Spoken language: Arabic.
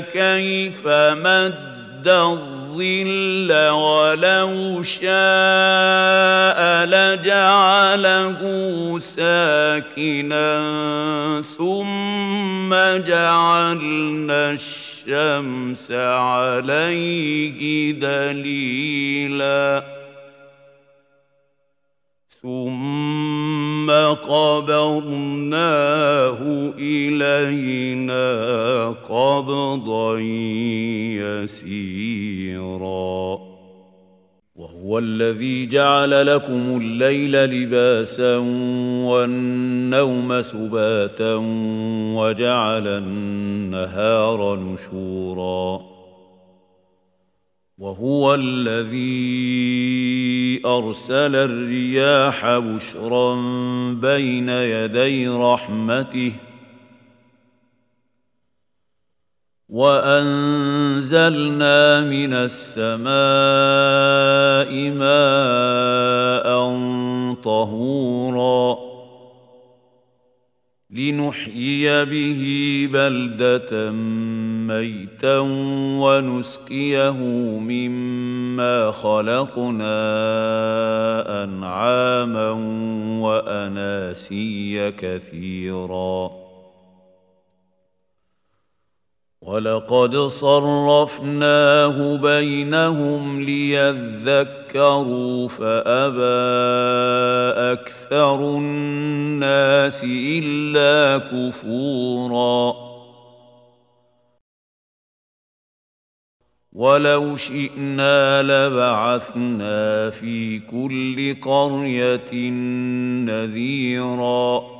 كيف مد الظل ولو شاء لجعله ساكنا ثم جعلنا الشمس عليه دليلا ثم قبضناه إلينا قبضا يسيرا. وهو الذي جعل لكم الليل لباسا والنوم سباتا وجعل النهار نشورا. وهو الذي أرسل الرياح بشرا بين يدي رحمته وانزلنا من السماء ماء طهورا لنحيي به بلده ميتا ونسقيه مما خلقنا انعاما واناسيا كثيرا ولقد صرفناه بينهم ليذكروا فابى أكثر الناس الا كفورا ولو شئنا لبعثنا في كل قريه نذيرا